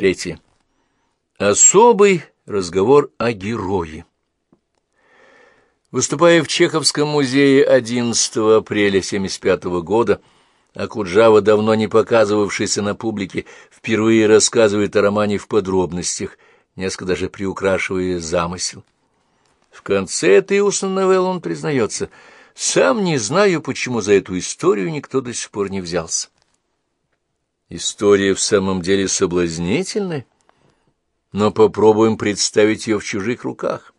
Третье. Особый разговор о герое. Выступая в Чеховском музее 11 апреля 1975 года, Акуджава, давно не показывавшийся на публике, впервые рассказывает о романе в подробностях, несколько даже приукрашивая замысел. В конце этой устной новеллы он признается, «Сам не знаю, почему за эту историю никто до сих пор не взялся». История в самом деле соблазнительная, но попробуем представить ее в чужих руках.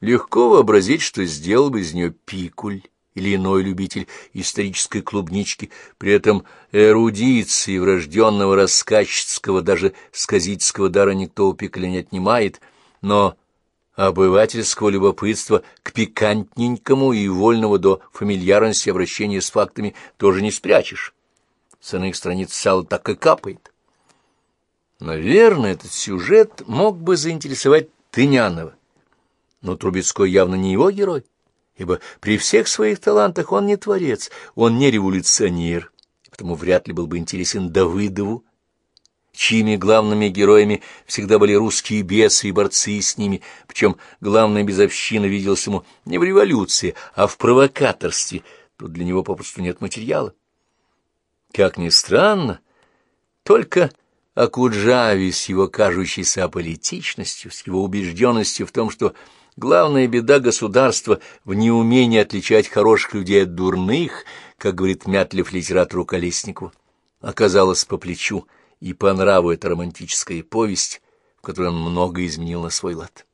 Легко вообразить, что сделал бы из нее пикуль или иной любитель исторической клубнички, при этом эрудиции врожденного рассказчицкого, даже сказительского дара никто у пикуля не отнимает, но обывательского любопытства к пикантненькому и вольного до фамильярности обращения с фактами тоже не спрячешь. С иных страниц сало так и капает. Наверное, этот сюжет мог бы заинтересовать Тынянова, но Трубецкой явно не его герой, ибо при всех своих талантах он не творец, он не революционер, потому вряд ли был бы интересен Давыдову, чьими главными героями всегда были русские бесы и борцы с ними, причем главная безобщина виделась ему не в революции, а в провокаторстве, тут для него попросту нет материала. Как ни странно, только Акуджави с его кажущейся аполитичностью, с его убежденностью в том, что Главная беда государства в неумении отличать хороших людей от дурных, как говорит Мятлев литературу Колесникову, оказалась по плечу и по нраву эта романтическая повесть, в которой он много изменил на свой лад.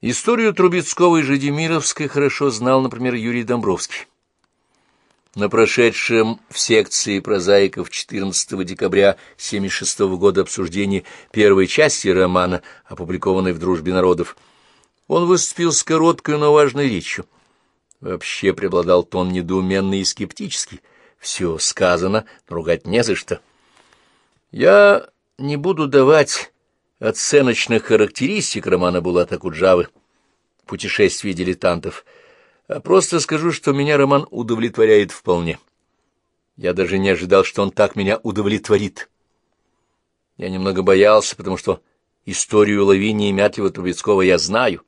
Историю Трубецкого и Жадимировской хорошо знал, например, Юрий Домбровский. На прошедшем в секции прозаиков 14 декабря 1976 года обсуждении первой части романа, опубликованной в «Дружбе народов», он выступил с короткой, но важной речью. Вообще преобладал тон недоуменный и скептический. Все сказано, но ругать не за что. Я не буду давать оценочных характеристик романа Булата Куджавы «Путешествие дилетантов», а просто скажу, что меня роман удовлетворяет вполне. Я даже не ожидал, что он так меня удовлетворит. Я немного боялся, потому что историю Лавинии Мятлева-Трубецкого я знаю.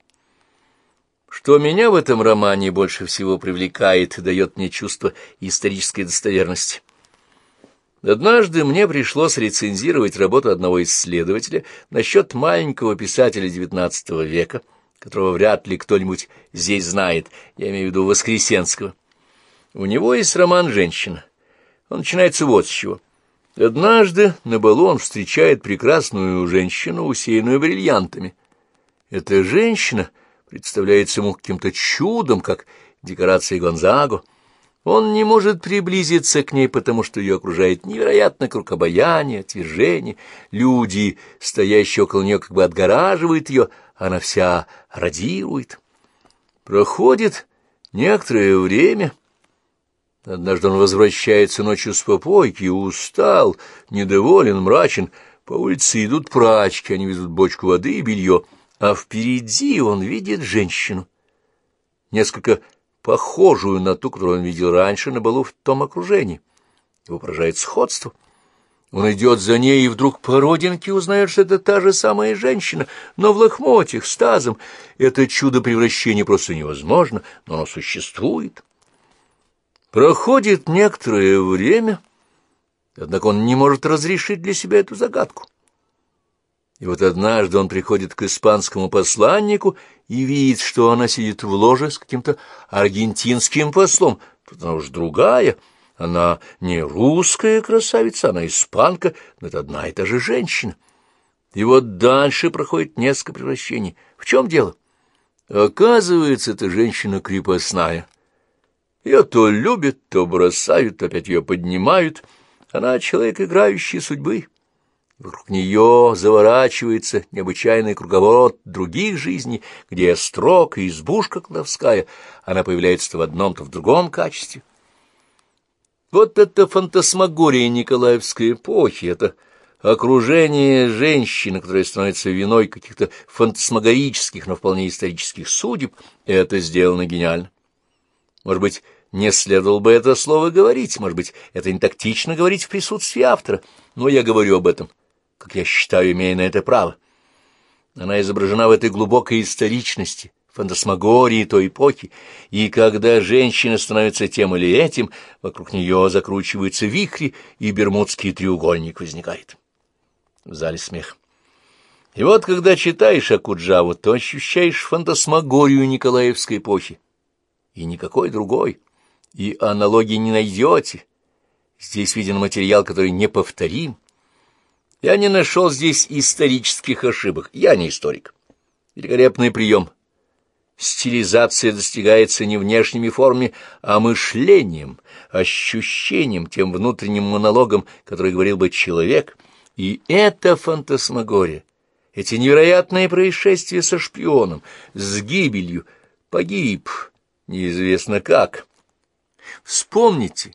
Что меня в этом романе больше всего привлекает и дает мне чувство исторической достоверности. Однажды мне пришлось рецензировать работу одного исследователя насчет маленького писателя XIX века — которого вряд ли кто-нибудь здесь знает, я имею в виду Воскресенского. У него есть роман «Женщина». Он начинается вот с чего. Однажды на балу он встречает прекрасную женщину, усеянную бриллиантами. Эта женщина представляется ему каким-то чудом, как декорация Гонзаго. Он не может приблизиться к ней, потому что ее окружает невероятно круг обаяния, отвержения. Люди, стоящие около нее, как бы отгораживают ее, она вся радирует. Проходит некоторое время. Однажды он возвращается ночью с попойки, устал, недоволен, мрачен. По улице идут прачки, они везут бочку воды и белье, а впереди он видит женщину, несколько похожую на ту, которую он видел раньше на балу в том окружении. Его поражает сходство — он идет за ней и вдруг по родинке узнает, что это та же самая женщина, но в лохмотьях, с тазом. Это чудо превращения просто невозможно, но оно существует. Проходит некоторое время, однако он не может разрешить для себя эту загадку. И вот однажды он приходит к испанскому посланнику и видит, что она сидит в ложе с каким-то аргентинским послом. Она уж другая — она не русская красавица, она испанка, но это одна и та же женщина. И вот дальше проходит несколько превращений. В чем дело? Оказывается, эта женщина крепостная. Ее то любят, то бросают, опять ее поднимают. Она человек, играющий судьбы. Вокруг нее заворачивается необычайный круговорот других жизней, где строк и избушка колдовская. Она появляется то в одном, то в другом качестве. Вот это фантасмагория Николаевской эпохи, это окружение женщины, которая становится виной каких-то фантасмагорических, но вполне исторических судеб, это сделано гениально. Может быть, Не следовало бы это слово говорить, может быть, это не тактично говорить в присутствии автора, но я говорю об этом, как я считаю, имея на это право. Она изображена в этой глубокой историчности, фантасмагории той эпохи, и когда женщина становится тем или этим, вокруг нее закручиваются вихри, и бермудский треугольник возникает. В зале смех. И вот, когда читаешь Акуджаву, то ощущаешь фантасмагорию Николаевской эпохи, и никакой другой, и аналогии не найдете. Здесь виден материал, который неповторим. Я не нашел здесь исторических ошибок, я не историк. Великолепный прием — Стилизация достигается не внешними формами, а мышлением, ощущением, тем внутренним монологом, который говорил бы человек. И это фантасмагория, эти невероятные происшествия со шпионом, с гибелью, погиб, неизвестно как. Вспомните,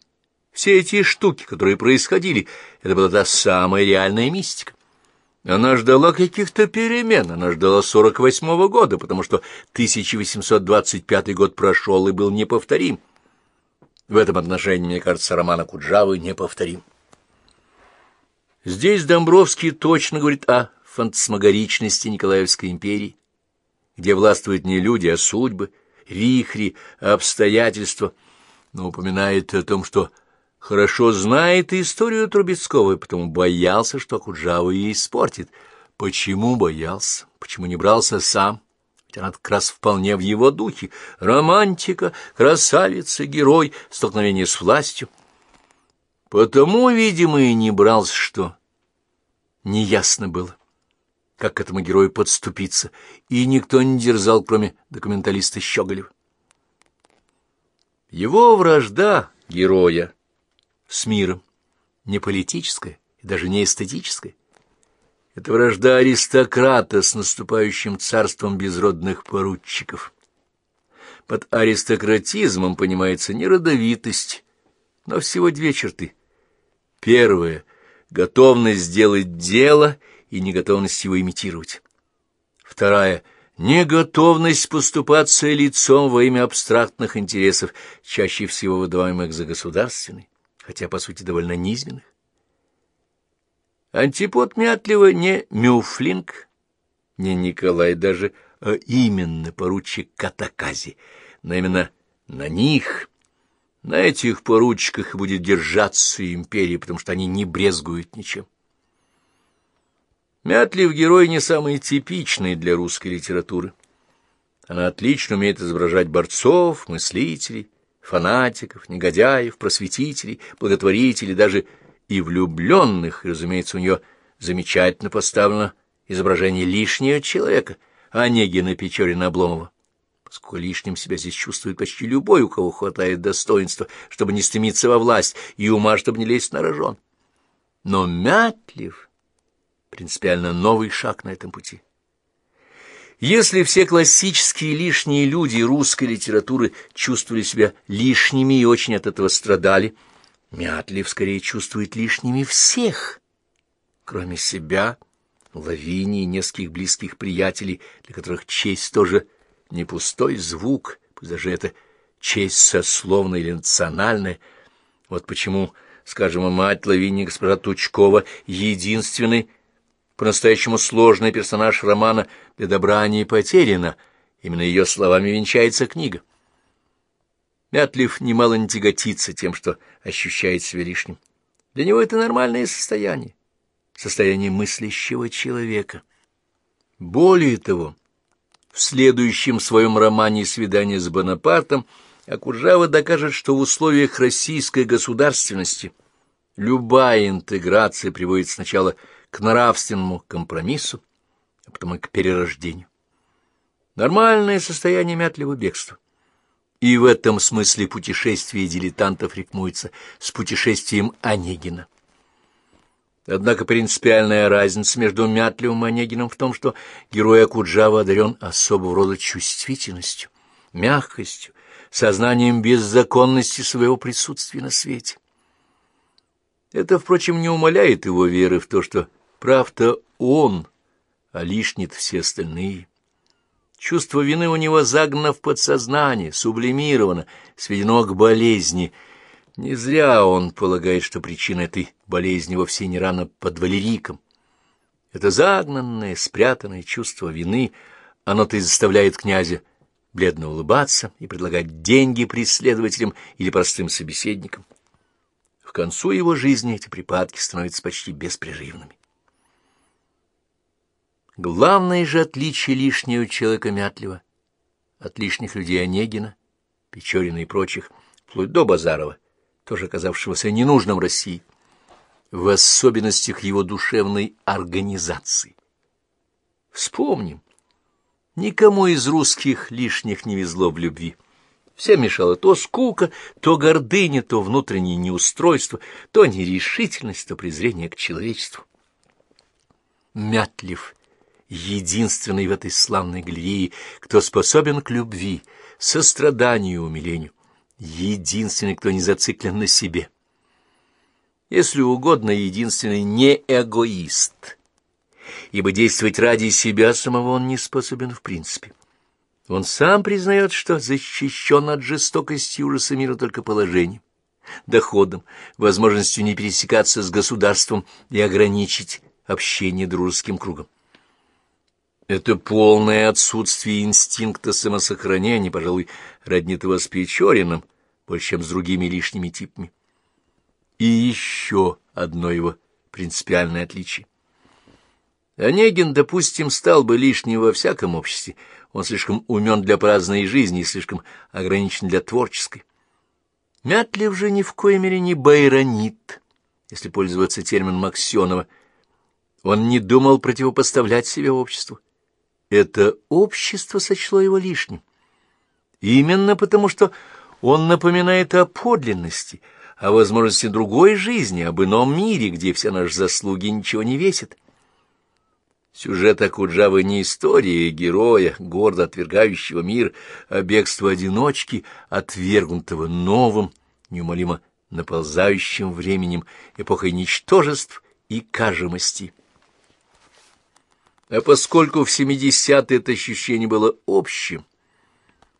все эти штуки, которые происходили, это была та самая реальная мистика. Она ждала каких-то перемен, она ждала 48-го года, потому что 1825 год прошел и был неповторим. В этом отношении, мне кажется, роман Акуджавы неповторим. Здесь Домбровский точно говорит о фантасмагоричности Николаевской империи, где властвуют не люди, а судьбы, вихри, обстоятельства, но упоминает о том, что хорошо знает историю Трубецкого, и потому боялся, что Акуджава ее испортит. Почему боялся? Почему не брался сам? Ведь она как раз вполне в его духе. Романтика, красавица, герой, столкновение с властью. Потому, видимо, и не брался, что неясно было, как к этому герою подступиться, и никто не дерзал, кроме документалиста Щеголева. Его вражда героя с миром, не политическая и даже не эстетическая. Это вражда аристократа с наступающим царством безродных поручиков. Под аристократизмом понимается не родовитость, но всего две черты. Первое — готовность сделать дело и неготовность его имитировать. Вторая — неготовность поступаться лицом во имя абстрактных интересов, чаще всего выдаваемых за государственный хотя, по сути, довольно низменных. Антипод Мятлева не Мюфлинг, не Николай даже, а именно поручик Катакази, но именно на них, на этих поручиках будет держаться империя, потому что они не брезгуют ничем. Мятлив герой не самый типичный для русской литературы. Она отлично умеет изображать борцов, мыслителей, фанатиков, негодяев, просветителей, благотворителей, даже и влюбленных, разумеется, у нее замечательно поставлено изображение лишнего человека, Онегина Печорина Обломова, поскольку лишним себя здесь чувствует почти любой, у кого хватает достоинства, чтобы не стремиться во власть, и ума, чтобы не лезть на рожон. Но Мятлив — принципиально новый шаг на этом пути. Если все классические лишние люди русской литературы чувствовали себя лишними и очень от этого страдали, Мятлив скорее чувствует лишними всех, кроме себя, Лавини и нескольких близких приятелей, для которых честь тоже не пустой звук, пусть даже это честь сословная или национальная. Вот почему, скажем, мать Лавини госпожа Тучкова единственный по-настоящему сложный персонаж романа «Для добра не потеряна». Именно ее словами венчается книга. Мятлив немало не тяготится тем, что ощущает себя лишним. Для него это нормальное состояние, состояние мыслящего человека. Более того, в следующем своем романе «Свидание с Бонапартом» Акуджава докажет, что в условиях российской государственности любая интеграция приводит сначала к нравственному компромиссу, а потом и к перерождению. Нормальное состояние мятливого бегства. И в этом смысле путешествие дилетантов рифмуется с путешествием Онегина. Однако принципиальная разница между Мятливым и Онегином в том, что герой Акуджава одарен особого рода чувствительностью, мягкостью, сознанием беззаконности своего присутствия на свете. Это, впрочем, не умаляет его веры в то, что Прав-то он, а лишнит все остальные. Чувство вины у него загнано в подсознание, сублимировано, сведено к болезни. Не зря он полагает, что причина этой болезни вовсе не рано под валериком. Это загнанное, спрятанное чувство вины, оно-то и заставляет князя бледно улыбаться и предлагать деньги преследователям или простым собеседникам. К концу его жизни эти припадки становятся почти беспрерывными. Главное же отличие лишнего человека Мятлева от лишних людей Онегина, Печорина и прочих, вплоть до Базарова, тоже оказавшегося ненужным России, в особенностях его душевной организации. Вспомним, никому из русских лишних не везло в любви. Всем мешало то скука, то гордыня, то внутреннее неустройство, то нерешительность, то презрение к человечеству. Мятлив единственный в этой славной галерее, кто способен к любви, состраданию и умилению, единственный, кто не зациклен на себе. Если угодно, единственный не эгоист, ибо действовать ради себя самого он не способен в принципе. Он сам признает, что защищен от жестокости ужаса мира только положением, доходом, возможностью не пересекаться с государством и ограничить общение дружеским кругом. Это полное отсутствие инстинкта самосохранения, пожалуй, роднит его с Печориным, больше, чем с другими лишними типами. И еще одно его принципиальное отличие. Онегин, допустим, стал бы лишним во всяком обществе. Он слишком умен для праздной жизни и слишком ограничен для творческой. Мятлев же ни в коей мере не байронит, если пользоваться термином Максенова. Он не думал противопоставлять себе обществу. Это общество сочло его лишним. Именно потому, что он напоминает о подлинности, о возможности другой жизни, об ином мире, где все наши заслуги ничего не весят. Сюжет Акуджавы не история героя, гордо отвергающего мир, а бегство одиночки, отвергнутого новым, неумолимо наползающим временем, эпохой ничтожеств и кажемости. А поскольку в 70-е это ощущение было общим,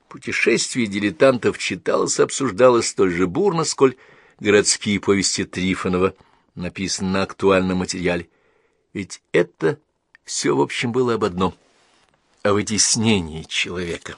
путешествие дилетантов читалось и обсуждалось столь же бурно, сколь городские повести Трифонова, написанные на актуальном материале. Ведь это все, в общем, было об одном — о вытеснении человека.